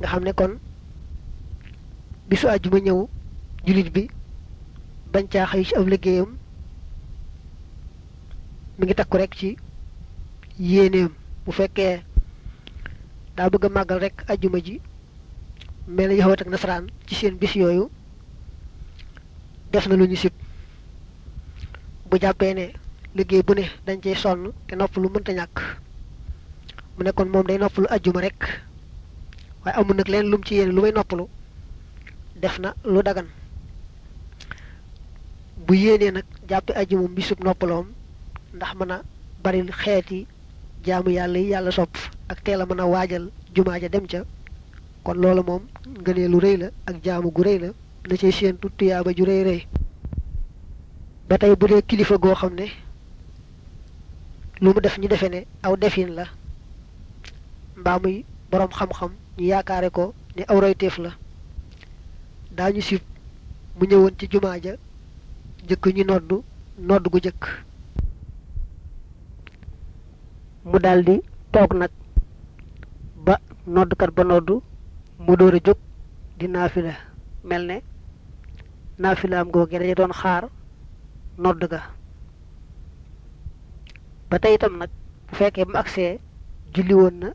nga xam ne kon bisu àjjuma ñëw julit bi bañ caa xëy ci ab liggéeyam mi ngi takku rek ci yéeneem. Bu fekkee daa bëgg màggal rek àjjuma ji mel yahawat ak nasaraan ci seen bis yooyu def na lu ñu sib. Bu jàppee ne liggéey bu ne dañ cey sonn te nopp lu mënta ñàkk. Mu ne kon moom day noppalu àjjuma rek waaye amul nag leen lum ci yéene lu may noppalu. def na lu dagan. bu yéenee nag jàppe àjjuma bisub noppaloom ndax mën a bari xeeti jaamu yàlla yi yàlla sopp ak teel a mën a waajal dem ca. kon loolu moom ngënee lu rëy la ak jaamu gu rëy la na ci séentu tuyaaba ju rëy rëy. ba tey bu dee kilifa goo xam ne lu mu def ñu defe aw defin la mbaa muy boroom xam-xam ñu yaakaare ko ne aw royteef la. Daañu sib mu ñëwoon ci jumaa ja jëkk ñu noddu nodd gu jëkk mu daldi toog nag ba noddkat ba noddu mu door a jóg di naafila. Mel ne naafilaam googe dañu doon xaar nodd ga. Ba tey itam nag bu fekkee bu agsee julli woon na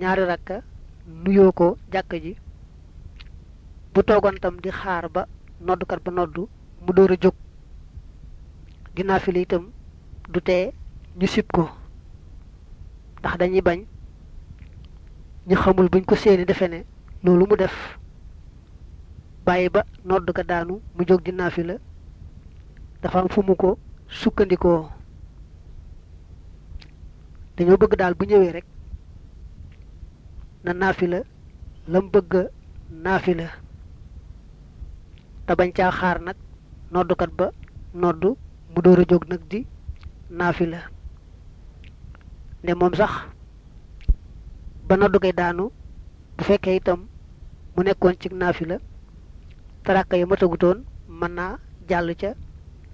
ñaari rakka nuyoo ko jàkk ji bu toogoon tam di xaar ba noddkat ba noddu mu door a jóg. Di naafila itam du tee ñu sib ko ndax dañuy bañ ñu xamul buñ ko seeni defe ne loolu mu def. Bàyyi ba nodd ga daanu mu jóg di naafila dafa am fu mu ko sukkandikoo. Dañoo bëgg daal bu ñëwee rek na naafila lam bëgg naafila. Te bañ caa xaar nag noddukat ba noddu mu door jóg nag di naafila. Ne moom sax ba noddu daanu bu fekkee itam mu nekkoon ci naafila taraka yi matagutoon mën naa jàll ca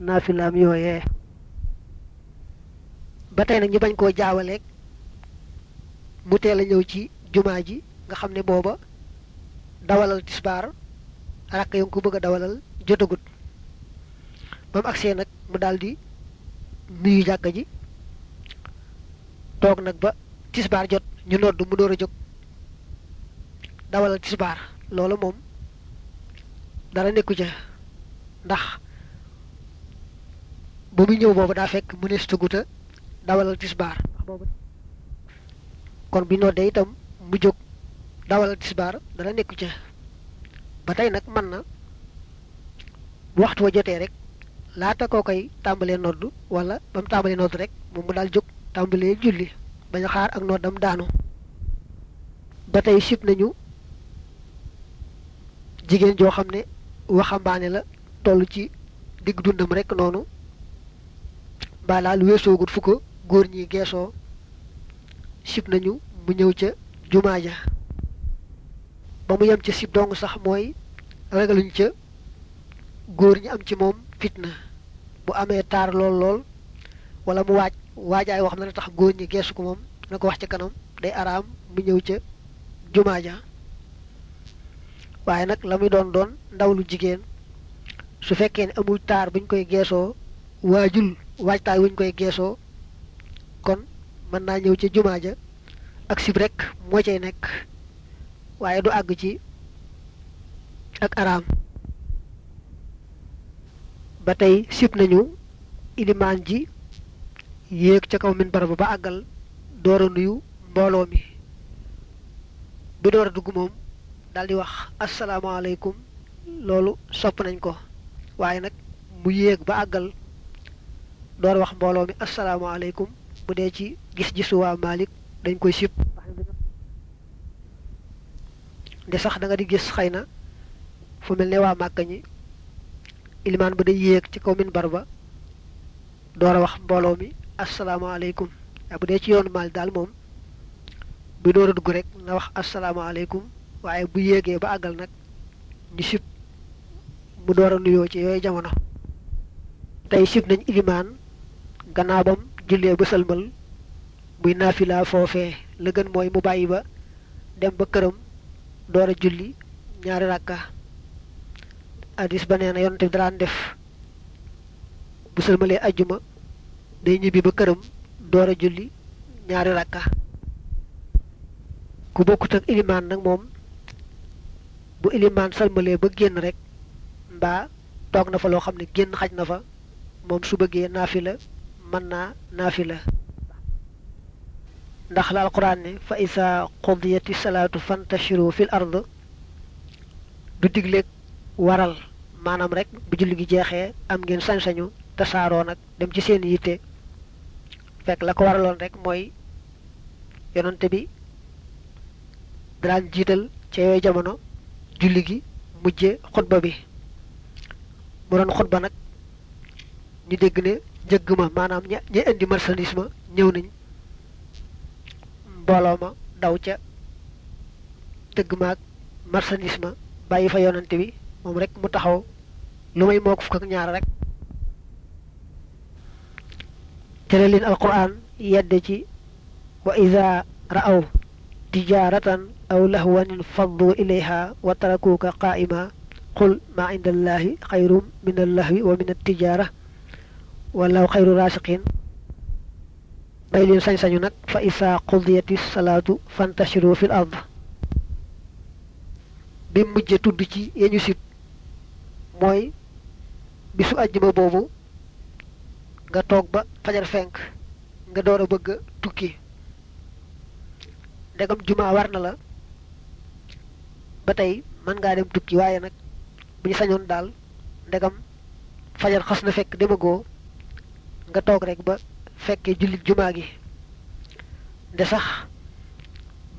naafilaam yooyee. Ba tey nag bañ koo jaawaleeg mu a ñëw ci jumaa ji nga xam ne booba dawalal tisbaar rakk ngi ko bëgg a dawalal jotagut. Ba mu agsee nag mu daldi nuyu jàkka ji toog nag ba tisbaar jot ñu nodd mu door a jóg dawalal tisbaar loolu moom dara nekku ca ndax ba muy ñëw boobu daa fekk mu nees tuguta dawalal tisbaar kon bi noddee itam mu jóg dawalal tisbaar dara nekku ca. Ba tey nag mën na waxtu wa jotee rek laata koo koy tàmbalee nodd wala ba mu tàmbalee nodd rek moom mu daal jóg tàmbalee julli bañ xaar ak noddam daanu. Ba tey sib nañu jigéen joo xam ne waxambaane la toll ci digg dundam rek noonu mbaa laal weesoogut fu ko góor ñi geesoo sib nañu mu ñëw ca jumaa ja ba mu yem ca sib dong sax mooy ragaluñ ca góor ñi am ci moom fitna bu amee taar lool lool wala mu waaj waajaay wax na tax góor ñi geesu ko moom na ko wax ca kanam day araam mu ñëw ca jumaa ja waaye nag la muy doon doon su fekkee ne amul taar buñ koy geesoo waajul waajtaay wuñ koy geesoo kon mën naa ñëw ca jumaa ja ak sib rek moo cay nekk waaye du àgg ci ak araam. Ba tey sib nañu ilimaan ji yéeg ca kaw minbar ba ba àggal door a nuyu mbooloo mi. Bi door a dugg moom daal di wax asalaamaaleykum. Loolu sopp nañ ko. Waaye nag mu yéeg ba àggal door wax mbooloo mi asalaamaaleykum. Bu dee ci gis-gisu Malik dañ koy sib de sax da nga di gis xëy na fu mel ne waa Màkka ñi ilimaan ba day yéeg ci kaw minbar ba door a wax mbooloo mi asalaamaaleykum. Waaye bu dee ci yoonu Malik daal moom bu door a dugg rek na wax asalaamaaleykum. Waaye bu yéegee ba àggal nag ñu sib mu door a nuyoo ci yooyu jamono. Tey sib nañ ilimaan gannaaw bam jullee ba sëlmal muy naafila foofee la gën mooy mu bàyyi ba dem ba këram door a julli ñaari rakka. Hadis ba nee na yonte daan def bu sëlmalee ajjuma day ñibbi ba këram door a julli ñaari rakka. Ku bokkut ak ilimaan nag moom bu ilimaan sëlmalee ba génn rek mbaa toog na fa loo xam ne génn xaj na fa moom su bëggee naafila mën naa naafila ndax la alquran ne fa isa qudiyati salaatu fantashiru fil ard du digleeg waral maanaam rek bu julli gi jeexee am ngeen sañ-sañu tasaaroo nag dem ci seen yitte. Fekk la ko waraloon rek mooy yonante bi daan jiital ca yooyu jamono julli gi mujje xutba bi. Mu doon xutba nag ñu dégg ne njëgg ma maanaam ña ña indi marchandise ma ñëw nañ mbooloo ma daw ca tëgg maag marchandise ma bàyyi fa yonante bi moom rek mu taxaw lu may moo ko fukk ak ñaar rek. Tere leen alquran yedde ci wa ida ra'aw tijaratan aw lahwan faddu ilayha wa tarakuka qa'ima qul ma inda allahi xayrum min allahwi wa min attijara wallahu xayru rasiqin bay leen sañ-sañu nag fa isa qudiyati salaatu fantashiru fil ard. Bi mujje tudd ci yeñu sit mooy bisu àjjuma boobu nga toog ba fajar fenk nga door a bëgg tukki. Ndegam juma war na la ba tey mën ngaa dem tukki waaye nag bu ñu sañoon daal ndegam fajar xas na fekk demagoo nga toog rek ba fekkee jullit juma gi. Nde sax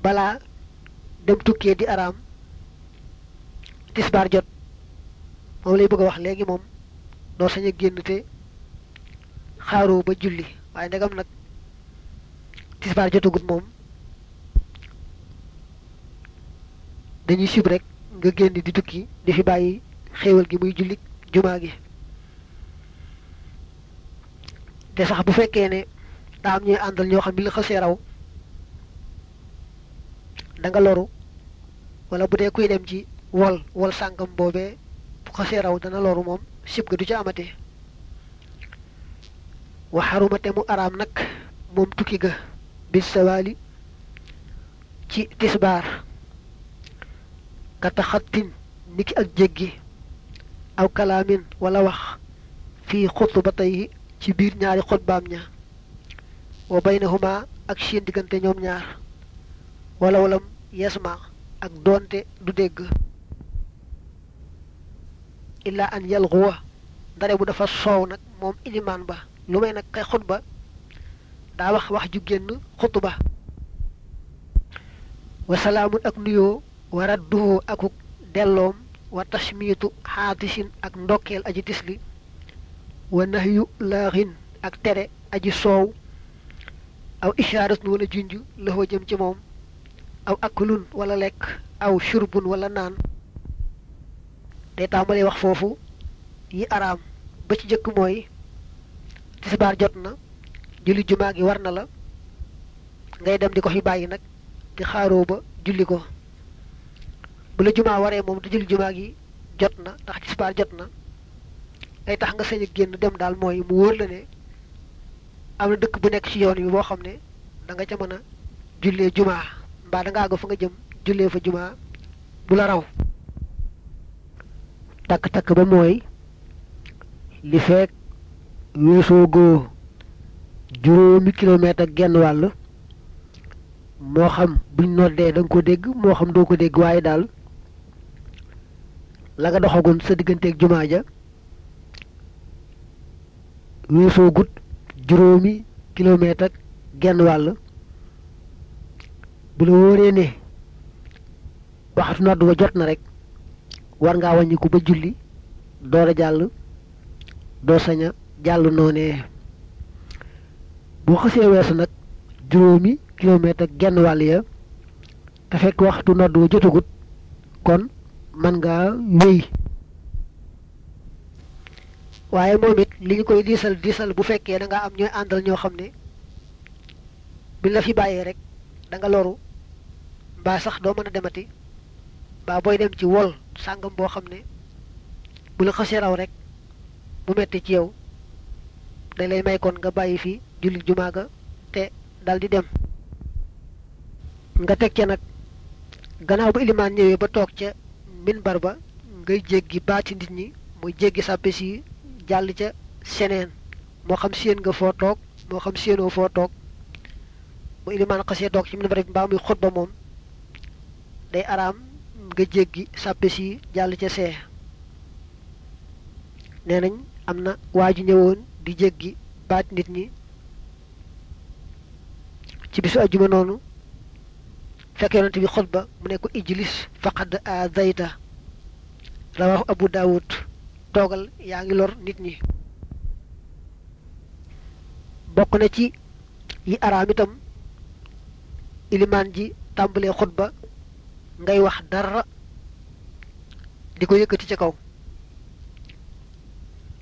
balaa dem tukkee di araam tisbaar jot moom lay bëgg wax léegi moom doo sañ a génn te xaaroo ba julli. Waaye ndegam nag tisbaar jotagut moom dañuy sib rek nga génn di tukki di fi bàyyi xéewal gi muy jumaa gi te sax bu fekkee ne daa am ñuy àndal ñoo xam ne la xasee raw da nga loru wala bu dee kuy dem ci wol wol sàngam boobee bu xasee raw dana loru moom sib ga du ca amate wa xarumate mu araam nag moom tukki ga bis sawaali ci tisbaar. Niki ak jéggi aw kalaamin wala wax xutbatayhi ci biir ñaari xutbaam ña. Wa baynahuma ak seen diggante ñoom ñaar. Wala walam yasma ak doonte du dégg. Illa an yalxuwa ndare bu dafa soow nag moom ilimaan ba. Lu may nag kay xutba daa wax wax ju génn xutba wa salaamun ak nuyoo wa radduhu akuk delloom wa tashmiitu xaatisin ak ndokkeel aji tisli wa nahyu laaxin ak tere aji soow aw ishaaratun wala junj laxoo jëm ci moom aw akulun wala lekk aw shurbun wala naan. Day tàmbalee wax foofu yi araam ba ci jëkk mooy tisbaar jot na julli jumaa gi war na la ngay dem di ko fi bàyyi nag di xaaroo ba julli ko. Bu la jumaa waree moom te julli jumaa gi jot na ndax tisbaar jot na ay tax nga sañ a génn dem daal mooy mu wóor la ne am na dëkk bu nekk ci yoon wi boo xam ne da nga ca mën a jullee jumaa. Mbaa da nga àgg fa nga jëm jullee fa jumaa du la raw. Takk-takk ba mooy li fekk weesoo goo juróomi kilomètre genn wàll moo xam buñ noddee da nga ko dégg moo xam doo ko dégg waaye daal la nga sa digganteeg jumaa ja weesoo gut juróomi kilomètre ak genn wàll. Bu la wóoree ne waxtu nodd wa jot na rek war ngaa wàññiku ba julli door a jàll doo sañ a jàll noonee. Boo xasee weesu nag juróomi kilomètre ak genn wàll ya te fekk waxtu nodd wa jotagut kon mën ngaa wéy waaye moom it li ñu koy diisal diisal bu fekkee da nga am ñooy àndal ñoo xam ne bi la fi bàyyee rek da nga loru mbaa sax doo mën a demati ba boy dem ci wol sangam bo xamne bu la xasse raw rek bu metti ci yow day lay may kon nga bayyi fi julli juma ga te dal di dem. Nga tek ci nak gannaaw ba iliman ñëwee ba toog ca minbar ba ngay jéggi baati nit ñi muy jéggi sàppe si jàll ca seneen. Moo xam seen nga foo toog moo xam seenoo foo toog. Bu iliman xasee toog ci minbar bi mbaa muy xutba moom day araam nga jéggi sàppe si jàll ca see. Nee nañ am na ñëwoon di jéggi baat nit ñi ci bisu ajjuma noonu. Fekk yonent bi xutba mu ne ko ijlis faqad aadayta rawahu abu daawud toogal yaa ngi lor nit ñi. Bokk na ci yi araam itam ilimaan ji tàmbalee xutba ngay wax dara di ko yëkkati ca kaw.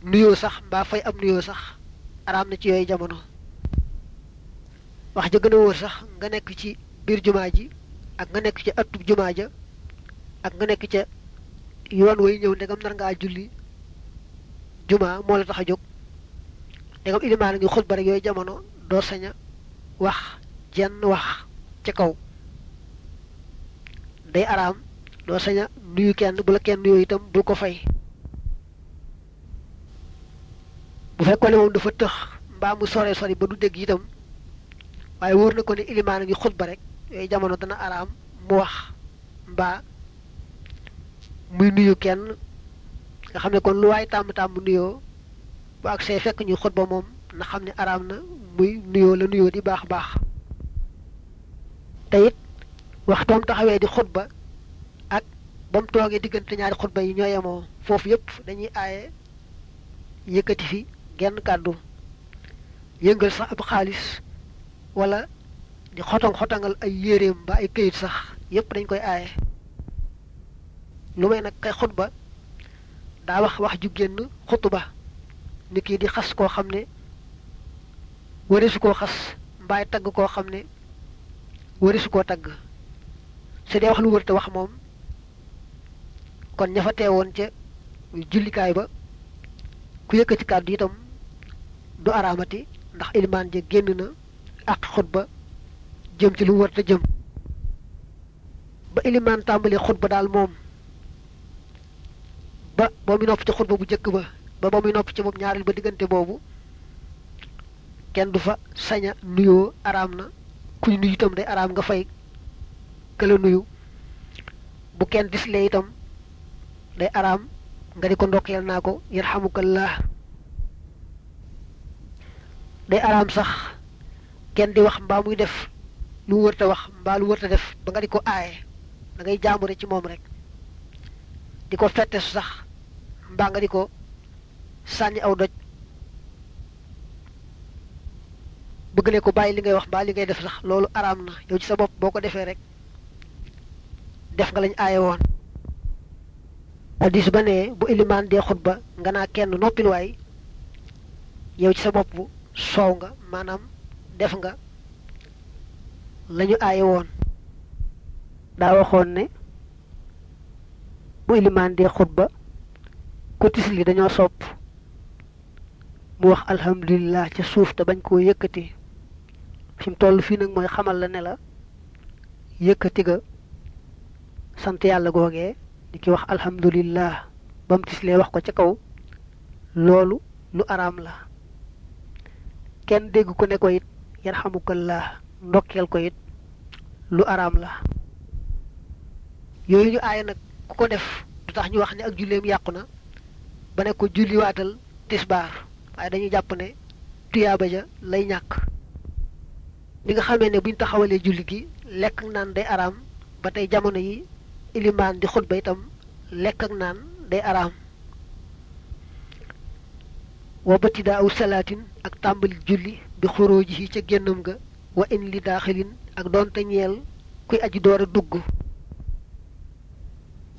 Nuyoo sax mbaa fay am nuyoo sax araam na ci yooyu jamono. Wax ja gën a wóor sax nga nekk ci biir jumaa ji ak nga nekk ca jumaa ak nga nekk ca yoon way ñëw ndegam nar ngaa julli jumaa moo la tax a jóg. Ndegam ilimaan ngi xutba rek yooyu jamono doo sañ a wax jenn wax ca kaw. Day araam doo sañ a nuyu kenn bu la kenn nuyoo itam bul ko fay. Bu fekkoon ne moom dafa tëx mbaa mu sore sori ba du dégg itam waaye wóor na ko ne ilimaan ngi xutba rek yooyu jamono dana araam mu wax mbaa muy nuyu kenn nga xam ne kon lu waay tàmm tàmm nuyoo bu ak see fekk ñu xutba moom na xam ne araam na muy nuyoo la nuyoo di baax baax. Te it waxtoom taxawee di xutba ak ba toogee diggante ñaari xutba yi ñoo yemoo foofu yépp dañuy aaye yëkkati fi genn kàddu yëngal sax ab xaalis wala di xotong xotangal ay yéreem ba ay këyit sax yépp dañ koy aaye. Lu may nag kay xutba daa wax wax ju génn xutuba ni kii di xas koo xam ne warisu koo xas mbaay tagg koo xam ne warisu koo tagg. Su dee wax lu wërte wax moom kon ña fa teewoon ca jullikaay ba ku yëkkati kàddu itam du araamati ndax ilimaan ja génn na ak xutba jëm ci lu wërte jëm. Ba ilimaan tàmbali xutba daal moom ba ba muy nopp ci xutba bu jëkk ba ba ba muy nopp ci moom ñaareel ba diggante boobu kenn du fa saña nuyoo araam na. Kuñ nuyu itam day araam nga fay këla nuyu. Bu kenn dislee itam day araam nga di ko ndokkeel naa ko yarhamukallah day araam sax kenn di wax mbaa muy def lu wërta wax mbaa lu wërta def ba nga di ko aaye da ngay jaambure ci moom rek di ko fette su sax. Mbaa nga di ko sànni aw doj. Bëgg ne ko bàyyi li ngay wax mbaa li ngay def sax loolu araam na. Yow ci sa bopp boo ko defee rek def nga lañ aaye woon. Hadis ba ne bu ilimaan dee xutba nga naa kenn noppil waay yow ci sa bopp soow nga maanaam def nga lañu aaye woon. Daa waxoon ne bu ilimaan dee xutba ko tisli dañoo sopp. Mu wax alhamdulillah ca suuf te bañ koo yëkkati. Fi mu toll fii nag mooy xamal la ne la ga sant yàlla googee di wax alhamdulillah ba mu tislee wax ko ca kaw. Lu araam la. Kenn dégg ko ne ko it yarhamukallah ndokkeel ko it lu araam la. Yooyu ñu aaye nag ku ko def du tax ñu wax ne ak julleem yàqu na ba ne ko julliwaatal tisbaar waaye dañuy jàpp ne tuyaaba ja lay ñàkk. Li nga xamee ne buñ taxawalee julli gi lekk ak naan day araam ba tey jamono yi ilimaan di xutba itam lekk ak naan day araam. Wa batidaa aw salaatin ak tàmbali julli bi xuróoji yi ca génnam ga wa in li daaxilin ak doonte ñeel kuy aji door a dugg.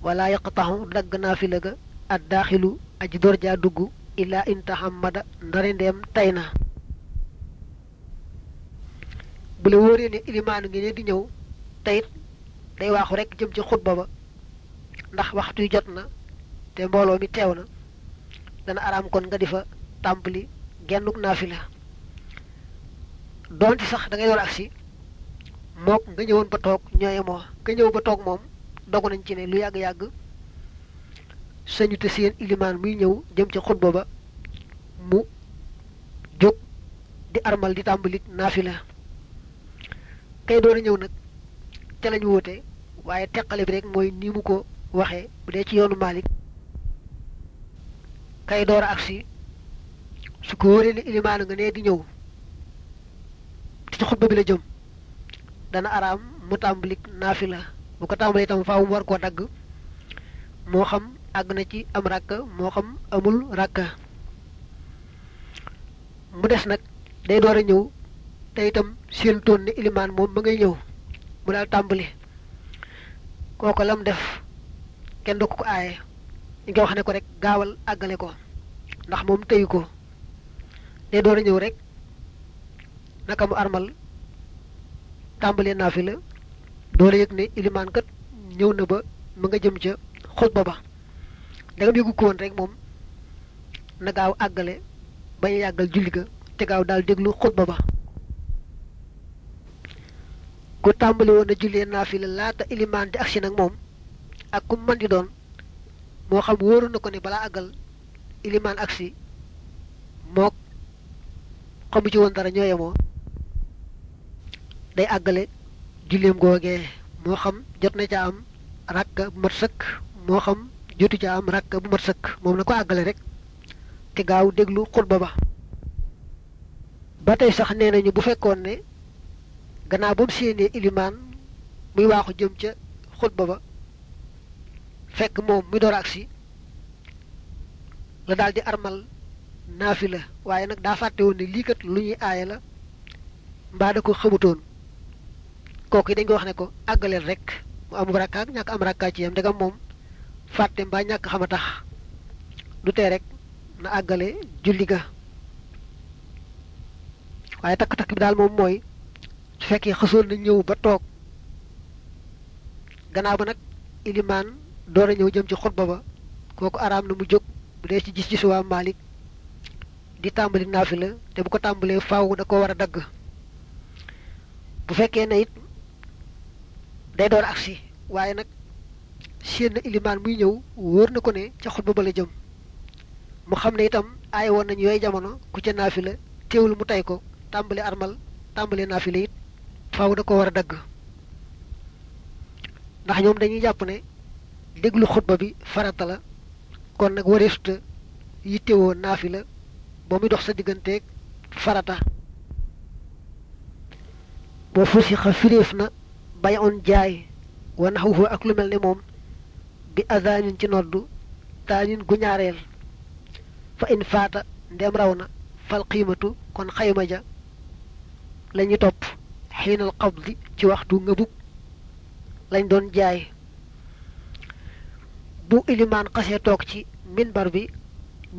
Wala yaqtaxu dagg naafila ga ad daaxilu aji door jaa dugg illaa in taxammada ndare ndeem tay na. Bu la wóoree ne ngi ne di ñëw tayit day waaxu rek jëm ci xutba ba ndax waxtu yi jot na te mbooloo mi teew na dana araam kon nga di fa tàmbali gennuk naafila. Doonte sax da ngay door agsi mook nga ñëwoon ba toog ñooye nga ñëw ba toog moom dogu nañ ci ne lu yàgg-yàgg sañu te seen ilimaan muy ñëw jëm ci xutba ba mu jóg di armal di tàmbali naafila. Kay door a ñëw nag ca lañu woote waaye teqale bi rek mooy ni mu ko waxee bu dee ci yoonu Malik kay door a agsi su ko wóoree ne ilimaan nga ne di ñëw ci xutba bi la jëm dana araam mu tàmbali naafila bu ko tàmbalee itam faaw war koo dagg moo xam àgg na ci am rakka moo xam amul rakka mu des nag day door a ñëw te itam seen toon ne ilimaan moom ma ngay ñëw mu tàmbali. Kooko lam def kenn du ko ko aaye. Ñu ngi wax ne ko rek gaawal àggale ko ndax moom teyu ko. Day door a ñëw rek naka mu armal tàmbalee naa fi la doole yëg ne ilimaan kat ñëw na ba mu nga jëm ca xutba ba. Dangam yëgu ko woon rek moom na gaaw àggale bañ a yàggal julli ga te gaaw daal déglu xutba ba. Ku tàmbali woon na jullee naafila laata ilimaan di agsi nag moom ak ku man di doon moo xam wóoru na ko ne balaa àggal ilimaan agsi mook xamu ci woon dara ñoo yemoo. Day àggale julleem googee moo xam jot na ca am rakka bu mat sëkk moo xam jotu ca am rakka bu mat sëkk. Moom na ko àggale rek te gaaw déglu xutba ba. Ba tey sax nee nañu bu fekkoon ne gannaaw ba mu séenee ilimaan muy waaxu jëm ca xutba ba fekk moom muy door agsi la daal di armal naafila. Waaye nag daa fàtte woon ne lii kat lu ñuy aaye la mbaa da ko xamutoon kooku yi dañ ko wax ne ko àggaleel rek mu am rakka ak ñàkk am rakka ci yam ndegam moom fàtte mbaa ñàkk xam a tax du tee rek na àggale julli ga. waaye takk-takk bi daal moom mooy su fekkee xasoon na ñëw ba toog gannaaw ba nag ilimaan door a ñëw jëm ci xutba ba kooku araam na mu jóg bu dee ci gis-gisu waa Maalik di tàmbali naafila te bu ko tàmbalee faaw da ko war a bu fekkee ne it day door agsi waaye nag séen na ilimaan muy ñëw wóor na ko ne ca xutba ba la jëm. Mu xam ne itam aay woon yooyu jamono ku ca naafila teewul mu ko tàmbali armal tàmbali naafila it faaw da ko war a dagg. Ndax ñoom dañuy jàpp ne déglu xutba bi farata la kon nag wareesuta yittewoo naafila ba muy dox sa digganteeg farata. Boo fusi xa firéef na bay on jaay wa naxwuhu ak lu mel ne moom bi azaanin ci noddu taanin gu ñaareel. Fa in faata ndem raw na fal qiimatu kon xayma ja lañu topp. Xiinal qabdi ci waxtu ngëbug lañ doon jaay. Bu ilimaan xasee toog ci minbar bi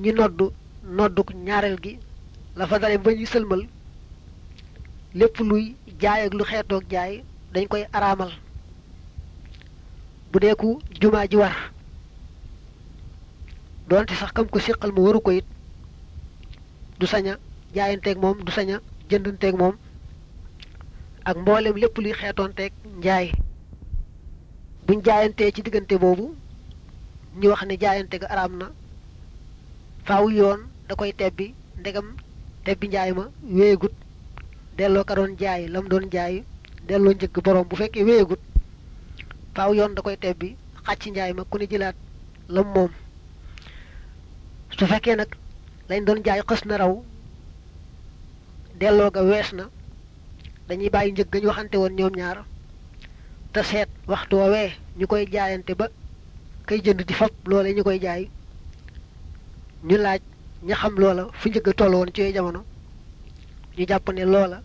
ñi noddu nodduk ñaareel gi la fa dale ba ñu sëlmal. Lépp luy jaay ak lu xeetoog jaay dañ koy araamal bu dee ku ji war doonte sax kam ko siqal mu waru ko it du sañ a jaayanteeg moom du sañ a jëndanteeg moom ak mboolem lépp luy xeetoonteeg njaay. Buñ jaayantee ci diggante boobu ñu wax ne jaayante ga araam na faaw yoon da koy tebbi ndegam tebbi njaay ma wéyegut delloo ka doon jaay lam doon jaay delloo njëgg borom bu fekkee wéyegut faaw yoon da koy tebbi. Xàcc njaay ma ku ne jëlaat lam moom. Su fekkee nag lañ doon jaay xës na raw delloo ga wees na dañuy bàyyi njëg ga ñu waxante woon ñoom ñaar te seet waxtu woowee ñu koy jaayante ba kay jënd di fab loola ñu koy jaay. Ñu laaj ña xam loola fu njëgg toll woon ci jamono. Ñu jàpp ne loola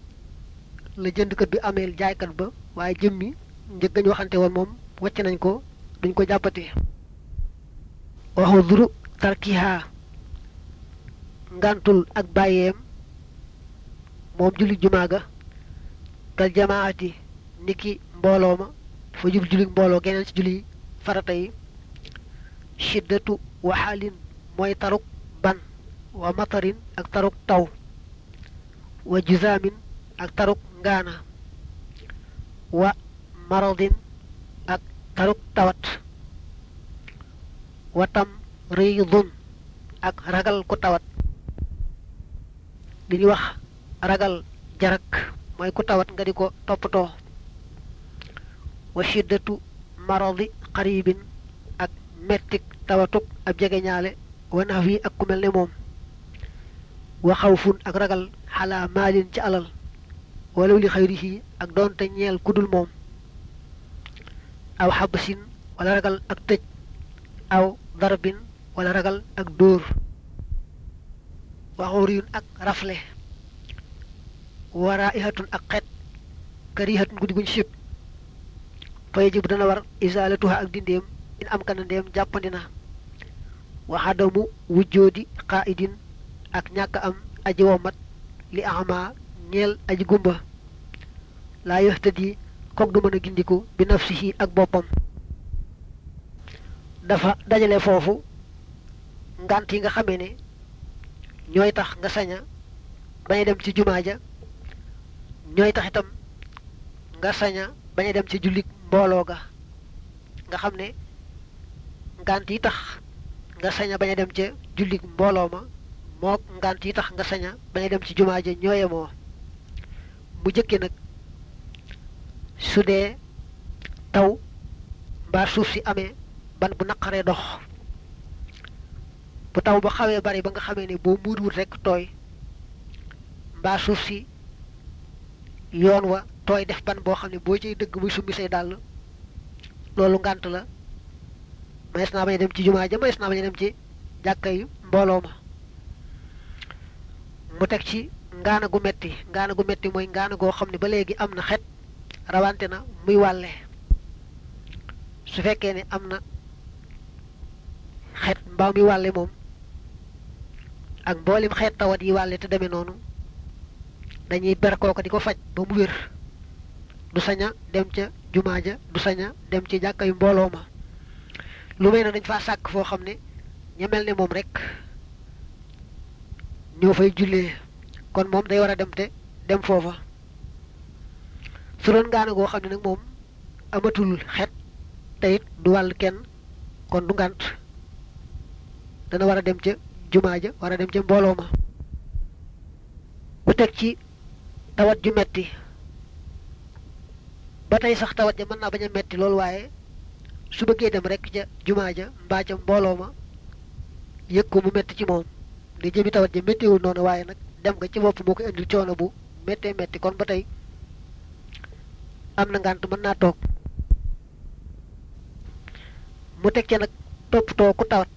la jëndkat bi ameel jaaykat ba waaye jëmmi njëg ga ñu waxante woon moom wàcc nañ ko duñ ko jàppati waxu tarkiha ngantul ak bàyyeem moom julli jumaa ga kal jamaati niki mbooloo ma dafa jub julli mbooloo geneen ci julli farata yi. Shiddatu waxaalin mooy taruk ban wa matarin ak taruk taw. Wa juzaamin ak taruk wa maradin ak taruk tawat wa tam riidun ak ragal ku tawat li wax ragal jarak mooy ku tawat nga di ko toppatoo. Wa shiddatu maradi qaribin ak mettik tawatuk ab jegeñaale wa nax wi ak ku mel ne moom. Wa xawfun ak ragal xalaa maalin ci alal walaw li xayrihi ak doonte ñeel kudul moom. Aw xabasin wala ragal ak tëj. Aw darbin wala ragal ak dóor. Waxuriyun ak rafle. Wara ihatun ak xet. Karihatun guddi guñ sib. Fa yajib dana war isalatuha ak dindeem in am kana ndeem jàppandi na. Waxadamu wujjoodi qaidin ak ñàkk am aji womat li ama ñeel aji gumba. Laa yoxtadi kook du mën a gindiku bi nafsihi ak boppam. Dafa dajale foofu ngant yi nga xamee ne ñooy tax nga saña bañ dem ci jumaa ja ñooy tax itam nga saña bañ dem ci jullit mbooloo ga. Nga xam ne ngant yi tax nga saña bañ dem ca jullit mbooloo ma mook ngant yi tax nga saña bañ dem ci ja mu jëkke nag su dee taw mbaa suuf si amee ban bu naqaree dox bu taw ba xawee bari ba nga xamee ne boo muuduwut rekk tooy mbaa suuf si yoon wa tooy def ban boo xam ne boo ciy dëgg muy summi say dàll loolu ngànt la mayees naa bañ dem ci jumaa ja mayees naa bañ dem ci jàkkay mbooloo ma mu teg ci ngaana gu metti ngaana gu metti mooy ngaana goo xam ne ba léegi am na xet rawante na muy wàlle. Su fekkee ne am na xet mbaa muy wàlle moom ak mboolem xeet tawat yi wàlle te demee noonu dañuy ber kooka di ko faj ba mu wér. Du saña dem ca jumaa ja du saña dem ci jàkka mbooloo ma. Lu may na dañ faa sàkk foo xam ne ña mel ne moom rek ñoo fay jullee kon moom day war a dem te dem foofa. Su doon ngaana goo xam ne nag moom amatul xet te it du wàll kenn kon du ngànt dana war a dem ca jumaa ja war a dem ca mbooloo ma. Bu teg ci tawat ju metti. Ba tey sax tawat ja mën naa bañ a metti loolu waaye su bëggee dem rek ca jumaa ja mbaa ca mbooloo ma yëg ko mu metti ci moom. Di jëmi tawat ja méttiwul noonu waaye nag dem nga ci bopp moo koy indil coono bu méttee metti. Kon ba tey am na ngànt mën naa toog. Mu teg ca nag toppatoo ku tawat.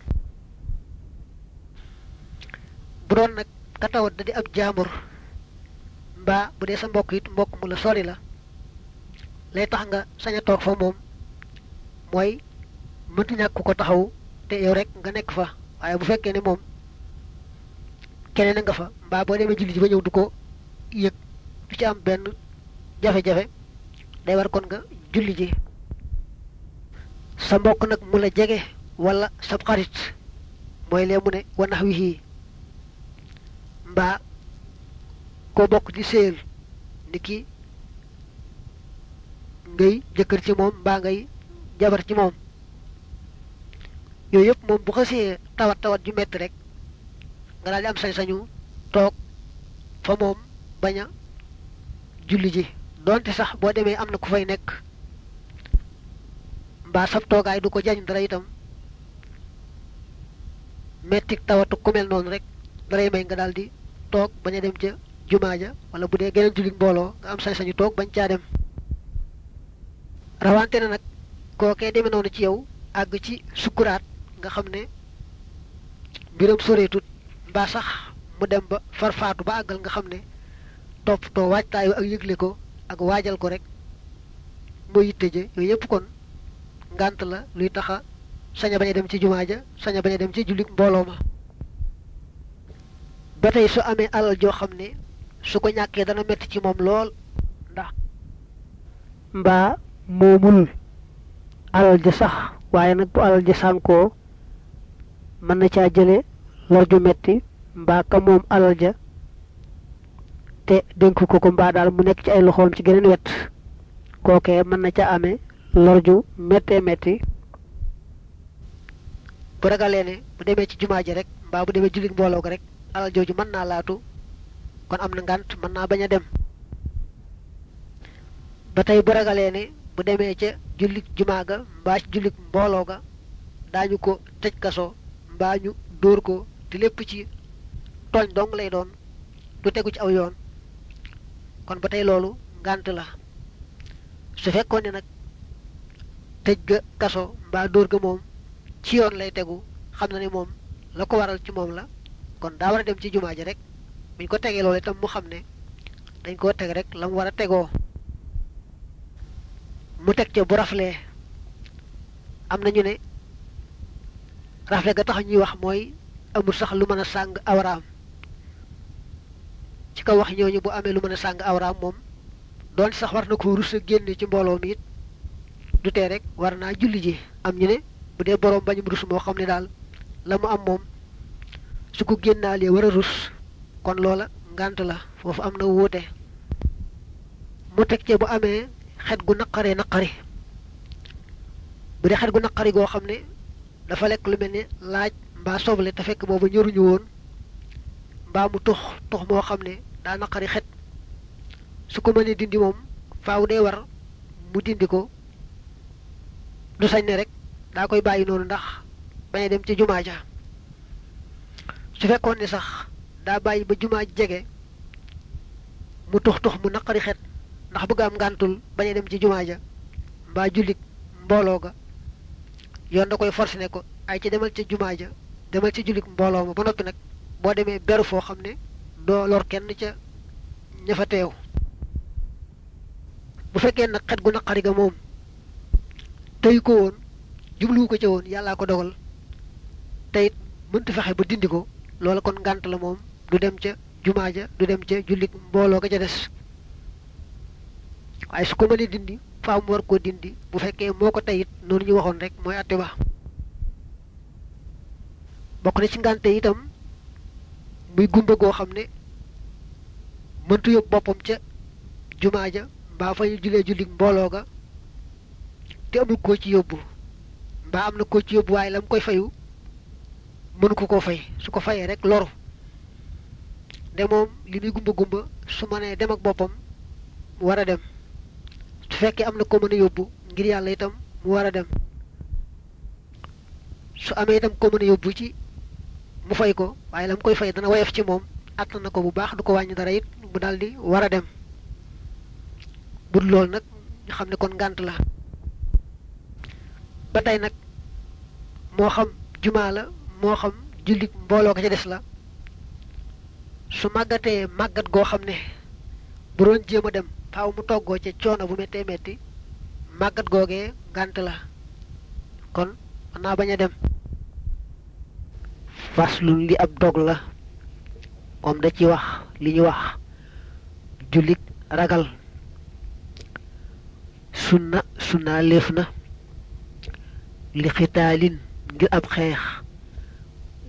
Bu doon nag ka tawat da di ab jaambur mbaa bu dee sa mbokk it mbokk mu la sori la lay tax nga sañ a toog fa moom. Mooy mënti ñàkk ko taxaw te yow rek nga nekk fa waaye bu fekkee ne keneen nga fa mbaa boo demee julli ji ba ñëw du ko yëg du ci am benn jafe-jafe day war kon nga julli ji sa mbokk nag mu la jege wala sa xarit mooy lee mu ne wanax wi xii mbaa koo bokk di séyal ni ki ngay jëkkër ci moom mbaa ngay jabar ci moom yooyu yëpp moom bu xasee tawat tawat ju metti rek nga daal di am sañ-sañu toog fa moom bañ a julli ji. Doonte sax boo demee am na ku fay nekk. Mbaa sab toogaay du ko jañ dara itam. Mettik tawatu ku mel noonu rek daray may nga daal di toog bañ a dem ca jumaa ja wala bu dee geneen jullit mbooloo nga am sañ-sañu toog bañ caa dem. Rawante na nag kookee demee noonu ci yow àgg ci sukkuraat nga xam ne mbiram soreetut. Mbaa sax mu dem ba farfaatu ba àggal nga xam ne toppatoo waajtaayu ak yëgle ko ak waajal ko rek mooy yitte je. Yooyu yëpp kon ngànt la luy taxa saña bañ dem ci jumaa ja saña bañ dem ci jullit mbooloo ma. Ba tey su amee alal joo xam ne su ko ñàkkee dana metti ci moom lool ndax mbaa moomul alal ja sax waaye nag bu alal ja sànkoo mën na caa jële lor ju metti mbaa ka te dénk ko ko mbaa daal mu nekk ci ay loxoom ci geneen wet. Kookee mën na ca amee lor ju méttee bu ragalee bu demee ci jumaa ji rek mbaa bu demee jullit mbooloo ko rek alal jooju mën naa laatu kon am na ngànt mën naa bañ a dem. Ba tey bu ragalee ne bu demee ca jullit jumaa ga mbaa ci mbooloo ga daañu ko tëj kaso mbaa ñu dóor ko te lépp ci tooñ dong lay doon du tegu ci aw yoon. Kon ba tey loolu ngànt la. Su fekkoon ne nag tëj ga kaso mbaa dóor ga moom ci yoon lay tegu xam na ne la ko waral ci moom la. Kon daa war a dem ci jumaa ji rek. Buñ ko tegee loolu itam mu xam ne dañ koo teg rek la mu war a tegoo. Mu teg ca bu raflee. Am na ñu ne rafle ga tax ñuy wax mooy amul sax lu mën a sàng awraam ci kaw wax ñooñu bu amee lu mën a sàng awraam moom doon sax war na ko rus a génne ci mbooloo mi du tee rek war naa julli ji. Am ñu ne bu dee boroom bañum rus moo xam ne daal la mu am moom su ko génnaalee war rus kon loola ngànt la foofu am na wuute. Mu teg ce bu amee xet gu naqaree naqari bu dee xet gu naqari goo xam ne dafa lekk lu mel laaj mbaa soble te fekk boobu ñoruñu woon mbaa mu tux tux moo xam ne daa naqari xet. Su ko mënee dindi moom faaw dee war mu dindi ko. Du sañ ne rek daa koy bàyyi noonu ndax bañ a dem ci jumaa ja. Su fekkoon ne sax daa bàyyi ba jumaa jege mu tux tux mu naqari xet ndax bëgg am ngàntul bañ dem ci jumaa ja mbaa jullit mbooloo ga. Yoon da koy forcé ne ko ay ci demal ca jumaa ja demal ci jullit mbooloo ma ba noppi nag boo demee beru foo xam ne doo lor kenn ca ña fa teew. Bu fekkee nag xet gu naqari ga moom tey ko woon jubluwu ko ca woon yàllaa ko dogal te it fexe ba dindi ko loola kon ngànt la moom du dem ca jumaa ja du dem ca jullit mbooloo ga ca des. Waaye su ko mënee dindi faaw war koo dindi bu fekkee moo ko tey it noonu ñu waxoon rek mooy àtte ba. Bokk na ci ngànte itam muy gumba goo xam ne mëntu yóbbu boppam ca jumaa ja mbaa fa ñu julee jullit mbooloo ga te amul koo ci yóbbu. Mbaa am na koo ci yóbbu waaye la mu koy fayu mënu ko koo fay. Su ko fayee rek loru. De moom li muy gumba gumba su ma nee dem ak boppam mu war a dem. Su fekkee am na ko mën a yóbbu ngir yàlla itam mu war a dem. Su amee itam ko mën a yóbbu ci mu fay ko waaye la mu koy fay dana woyof ci moom àttan na ko bu baax du ko dara it mu daldi war a dem. Bud loolu nag ñu xam ne kon ngànt la. Ba tey nag moo xam jumaa la moo xam jullit mbooloo ko ca des la su màggatee màggat goo xam ne bu doon jéem a dem faaw mu toggoo ca coono bu méttee métti màggat googee ngànt la. Kon mën naa bañ a dem faslun li ab dog la. Moom da ci wax li ñu wax. Jullit ragal. Sunna sunna léef na. Li xitaalin ngir ab xeex.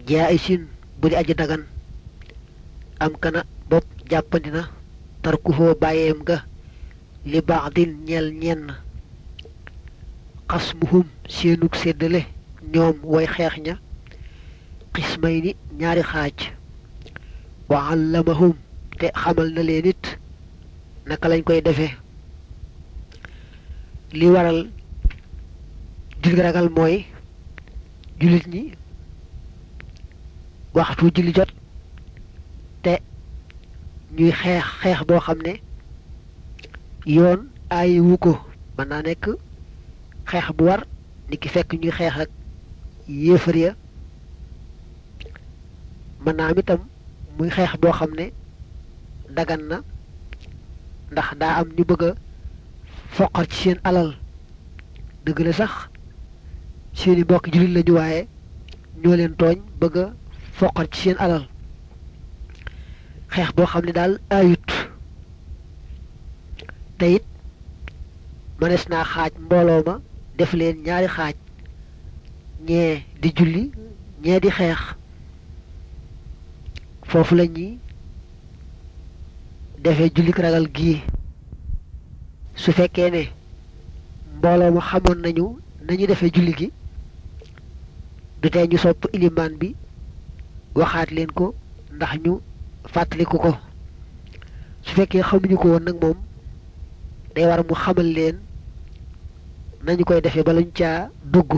Jaayisin bu di aji dagan. Am kana bopp jàppandi na. Tarkuhoo bàyyeem ga. Li baaxdin ñeel ñenn. Xasmuhum seenug séddale ñoom way xeex ña xismay ni ñaari xaaj. Wa allamahum te xamal na leen it naka lañ koy defee li waral julli ragal mooy jullit ñi waxtu julli jot te ñuy xeex xeex boo xam ne yoon aayi wu ko. Mën naa nekk xeex bu war ni ki fekk ñuy xeex ak yéefar ya mën naa am itam muy xeex boo xam ne dagan na ndax daa am ñu bëgg a foqar ci seen alal. Dëgg la sax seeni mbokk jullit lañu waaye ñoo leen tooñ bëgg a foqar ci seen alal. Xeex boo xam ne daal ayut. Te it mënees naa xaaj mbooloo ma def leen ñaari xaaj. Ñee di julli ñee di xeex foofu la ñuy defee jullik ragal gii su fekkee ne mbooloo ma xamoon nañu nañu defee julli gi du tee ñu sopp ilimaan bi waxaat leen ko ndax ñu fàttaliku ko. Su fekkee xamuñu ko woon nag moom day war mu xamal leen nañu koy defee balañ caa dugg.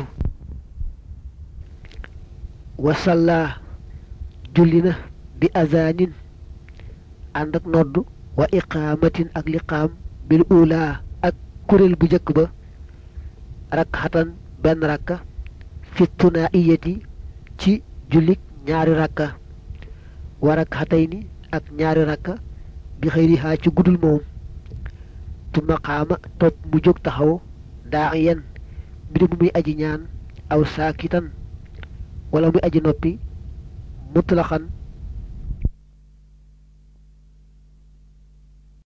Wasalla julli na bi azanin ànd ak nodd wa iqaamatin ak liqaam bil ula ak kuréel bu jëkk ba rakxatan benn rakka fi tunaiyati ci jullik ñaari rakka wa rakxatayni ak ñaari rakka bi xëyrihaa ci gudul moom tu maqaama topp mu jóg taxaw daa yen mbir mu muy aji ñaan aw saakitan wala muy aji noppi mutlaxan